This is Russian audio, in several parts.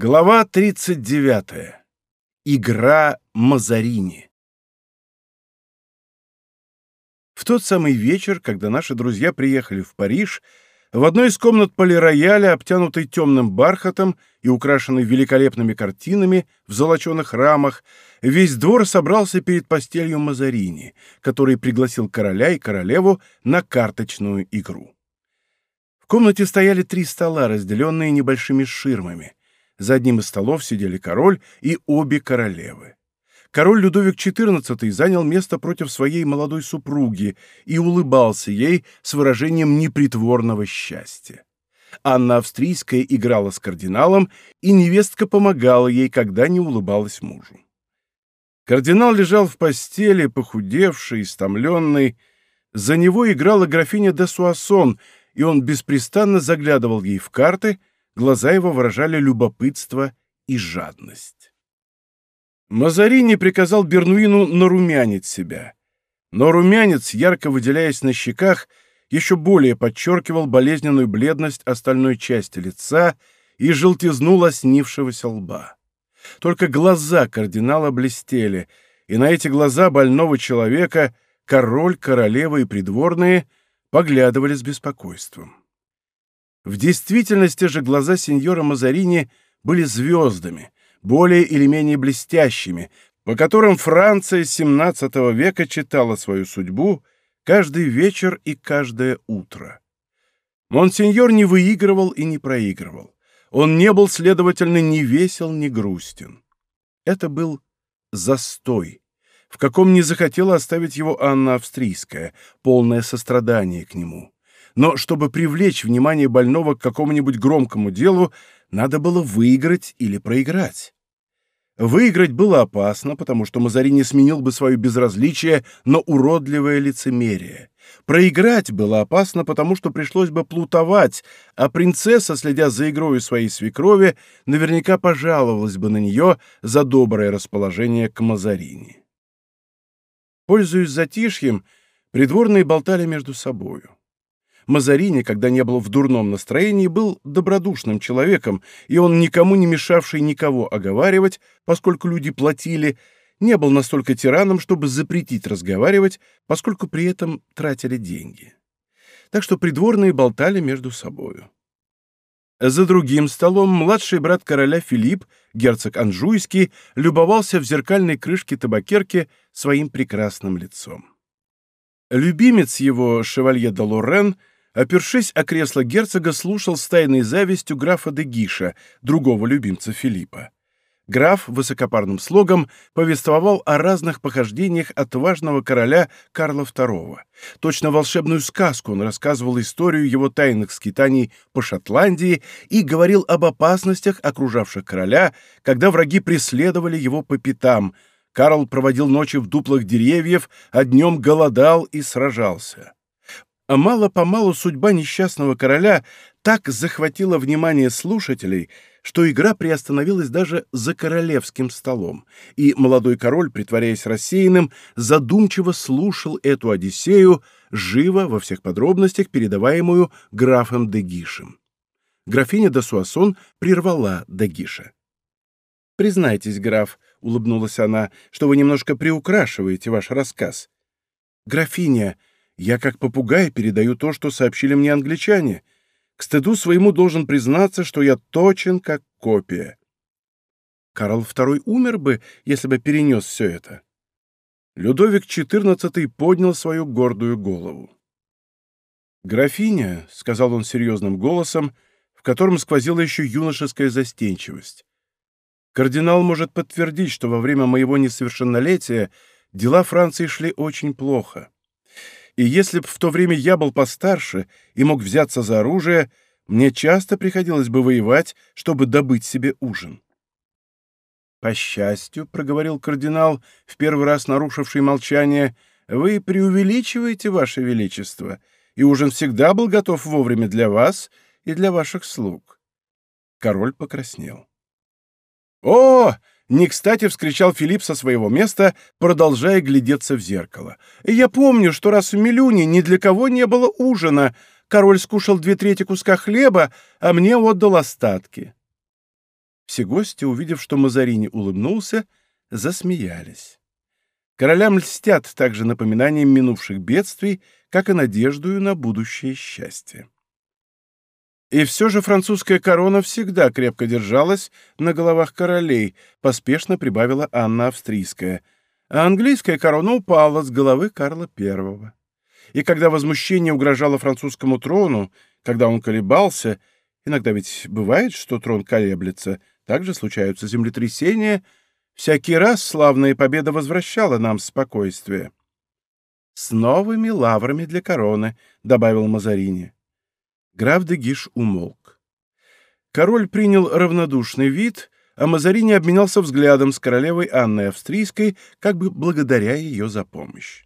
Глава 39. Игра Мазарини. В тот самый вечер, когда наши друзья приехали в Париж, в одной из комнат полирояля, обтянутой темным бархатом и украшенной великолепными картинами в золоченых рамах, весь двор собрался перед постелью Мазарини, который пригласил короля и королеву на карточную игру. В комнате стояли три стола, разделенные небольшими ширмами — за одним из столов сидели король и обе королевы. Король Людовик XIV занял место против своей молодой супруги и улыбался ей с выражением непритворного счастья. Анна Австрийская играла с кардиналом, и невестка помогала ей, когда не улыбалась мужу. Кардинал лежал в постели, похудевший, истомленный. За него играла графиня де Суассон, и он беспрестанно заглядывал ей в карты, Глаза его выражали любопытство и жадность. Мазарини приказал Бернуину нарумянить себя. Но румянец, ярко выделяясь на щеках, еще более подчеркивал болезненную бледность остальной части лица и желтизну лоснившегося лба. Только глаза кардинала блестели, и на эти глаза больного человека король, королева и придворные поглядывали с беспокойством. В действительности же глаза сеньора Мазарини были звездами, более или менее блестящими, по которым Франция XVII века читала свою судьбу каждый вечер и каждое утро. Монсеньор не выигрывал и не проигрывал. Он не был, следовательно, ни весел, ни грустен. Это был застой, в каком не захотела оставить его Анна Австрийская, полное сострадание к нему но чтобы привлечь внимание больного к какому-нибудь громкому делу, надо было выиграть или проиграть. Выиграть было опасно, потому что Мазарини сменил бы свое безразличие на уродливое лицемерие. Проиграть было опасно, потому что пришлось бы плутовать, а принцесса, следя за игрой своей свекрови, наверняка пожаловалась бы на нее за доброе расположение к Мазарини. Пользуясь затишьем, придворные болтали между собою. Мазарини, когда не был в дурном настроении, был добродушным человеком, и он, никому не мешавший никого оговаривать, поскольку люди платили, не был настолько тираном, чтобы запретить разговаривать, поскольку при этом тратили деньги. Так что придворные болтали между собою. За другим столом младший брат короля Филипп, герцог Анжуйский, любовался в зеркальной крышке табакерки своим прекрасным лицом. Любимец его, шевалье де Лорен, опершись о кресло герцога, слушал с тайной завистью графа де Гиша, другого любимца Филиппа. Граф высокопарным слогом повествовал о разных похождениях отважного короля Карла II. Точно волшебную сказку он рассказывал историю его тайных скитаний по Шотландии и говорил об опасностях, окружавших короля, когда враги преследовали его по пятам. Карл проводил ночи в дуплах деревьев, а днем голодал и сражался. А мало-помалу судьба несчастного короля так захватила внимание слушателей, что игра приостановилась даже за королевским столом, и молодой король, притворяясь рассеянным, задумчиво слушал эту Одиссею, живо, во всех подробностях, передаваемую графом Дегишем. Графиня де Суассон прервала Дегиша. «Признайтесь, граф», — улыбнулась она, — «что вы немножко приукрашиваете ваш рассказ». «Графиня», я как попугай передаю то, что сообщили мне англичане. К стыду своему должен признаться, что я точен, как копия. Карл II умер бы, если бы перенес все это. Людовик XIV поднял свою гордую голову. «Графиня», — сказал он серьезным голосом, в котором сквозила еще юношеская застенчивость, «кардинал может подтвердить, что во время моего несовершеннолетия дела Франции шли очень плохо. И если б в то время я был постарше и мог взяться за оружие, мне часто приходилось бы воевать, чтобы добыть себе ужин. «По счастью», — проговорил кардинал, в первый раз нарушивший молчание, — «вы преувеличиваете, Ваше Величество, и ужин всегда был готов вовремя для вас и для ваших слуг». Король покраснел. «О, не кстати вскричал Филипп со своего места, продолжая глядеться в зеркало. «Я помню, что раз в Милюне ни для кого не было ужина. Король скушал две трети куска хлеба, а мне отдал остатки». Все гости, увидев, что Мазарини улыбнулся, засмеялись. Королям льстят также напоминанием минувших бедствий, как и надеждою на будущее счастье. И все же французская корона всегда крепко держалась на головах королей, поспешно прибавила Анна Австрийская, а английская корона упала с головы Карла I. И когда возмущение угрожало французскому трону, когда он колебался, иногда ведь бывает, что трон колеблется, также случаются землетрясения, всякий раз славная победа возвращала нам спокойствие. «С новыми лаврами для короны», — добавил Мазарини. Граф де Гиш умолк. Король принял равнодушный вид, а Мазарини обменялся взглядом с королевой Анной Австрийской, как бы благодаря ее за помощь.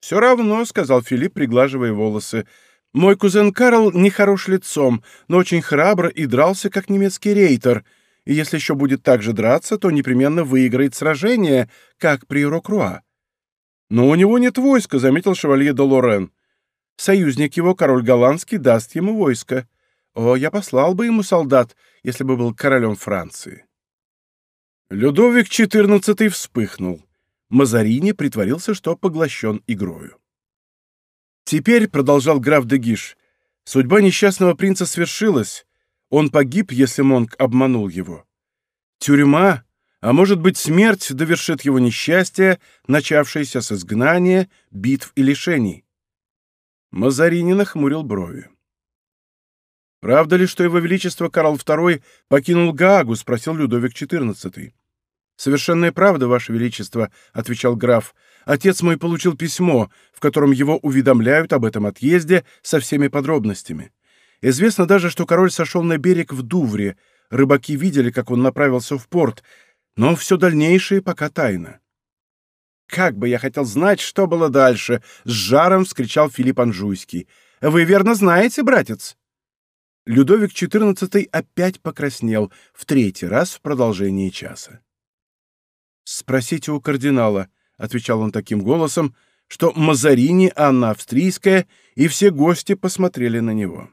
«Все равно», — сказал Филипп, приглаживая волосы, — «мой кузен Карл не хорош лицом, но очень храбро и дрался, как немецкий рейтер, и если еще будет так же драться, то непременно выиграет сражение, как при Рокруа». «Но у него нет войска», — заметил шевалье де Лорен. Союзник его, король голландский, даст ему войско. О, я послал бы ему солдат, если бы был королем Франции. Людовик XIV вспыхнул. Мазарини притворился, что поглощен игрою. Теперь, — продолжал граф де Гиш, — судьба несчастного принца свершилась. Он погиб, если Монк обманул его. Тюрьма, а может быть смерть, довершит его несчастье, начавшееся с изгнания, битв и лишений. Мазарини нахмурил брови. «Правда ли, что его величество Карл II покинул Гаагу?» — спросил Людовик XIV. «Совершенная правда, ваше величество», — отвечал граф. «Отец мой получил письмо, в котором его уведомляют об этом отъезде со всеми подробностями. Известно даже, что король сошел на берег в Дувре. Рыбаки видели, как он направился в порт, но все дальнейшее пока тайна. «Как бы я хотел знать, что было дальше!» — с жаром вскричал Филипп Анжуйский. «Вы верно знаете, братец?» Людовик XIV опять покраснел, в третий раз в продолжении часа. «Спросите у кардинала», — отвечал он таким голосом, что Мазарини, Анна Австрийская и все гости посмотрели на него.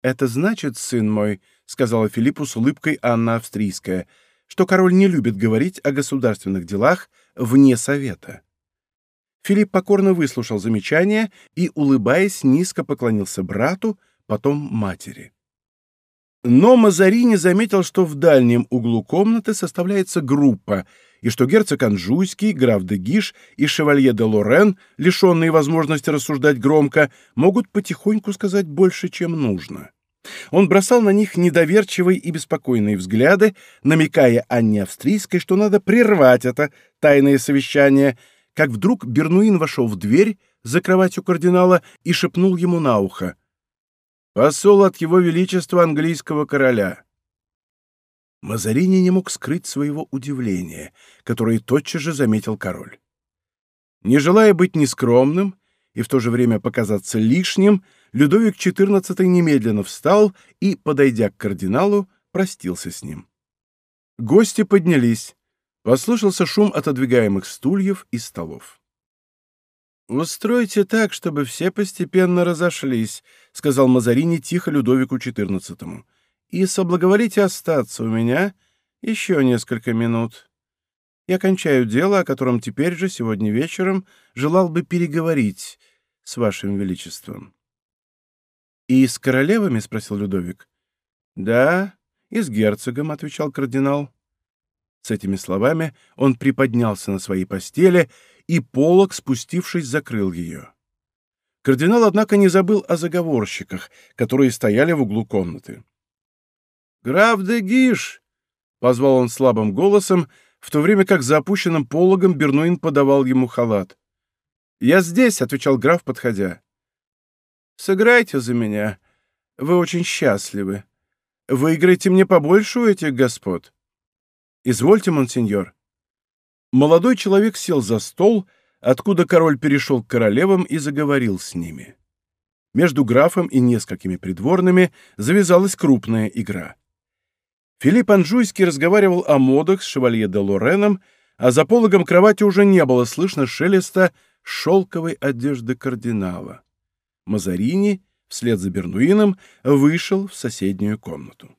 «Это значит, сын мой», — сказала Филиппу с улыбкой Анна Австрийская, — что король не любит говорить о государственных делах вне совета. Филипп покорно выслушал замечание и, улыбаясь, низко поклонился брату, потом матери. Но Мазарини заметил, что в дальнем углу комнаты составляется группа, и что герцог Анжуйский, граф де Гиш и шевалье де Лорен, лишенные возможности рассуждать громко, могут потихоньку сказать больше, чем нужно. Он бросал на них недоверчивые и беспокойные взгляды, намекая Анне Австрийской, что надо прервать это тайное совещание, как вдруг Бернуин вошел в дверь за кроватью кардинала и шепнул ему на ухо. «Посол от его величества английского короля». Мазарини не мог скрыть своего удивления, которое тотчас же заметил король. Не желая быть нескромным и в то же время показаться лишним, Людовик XIV немедленно встал и, подойдя к кардиналу, простился с ним. Гости поднялись. Послышался шум отодвигаемых стульев и столов. «Устройте так, чтобы все постепенно разошлись», — сказал Мазарини тихо Людовику XIV. «И соблаговолите остаться у меня еще несколько минут. Я кончаю дело, о котором теперь же, сегодня вечером, желал бы переговорить с Вашим Величеством». «И с королевами?» — спросил Людовик. «Да, и с герцогом», — отвечал кардинал. С этими словами он приподнялся на своей постели, и полог, спустившись, закрыл ее. Кардинал, однако, не забыл о заговорщиках, которые стояли в углу комнаты. «Граф де Гиш!» — позвал он слабым голосом, в то время как за опущенным пологом Бернуин подавал ему халат. «Я здесь», — отвечал граф, подходя. Сыграйте за меня. Вы очень счастливы. Выиграйте мне побольше у этих господ. Извольте, монсеньор. Молодой человек сел за стол, откуда король перешел к королевам и заговорил с ними. Между графом и несколькими придворными завязалась крупная игра. Филипп Анжуйский разговаривал о модах с шевалье де Лореном, а за пологом кровати уже не было слышно шелеста шелковой одежды кардинала. Мазарини, вслед за Бернуином, вышел в соседнюю комнату.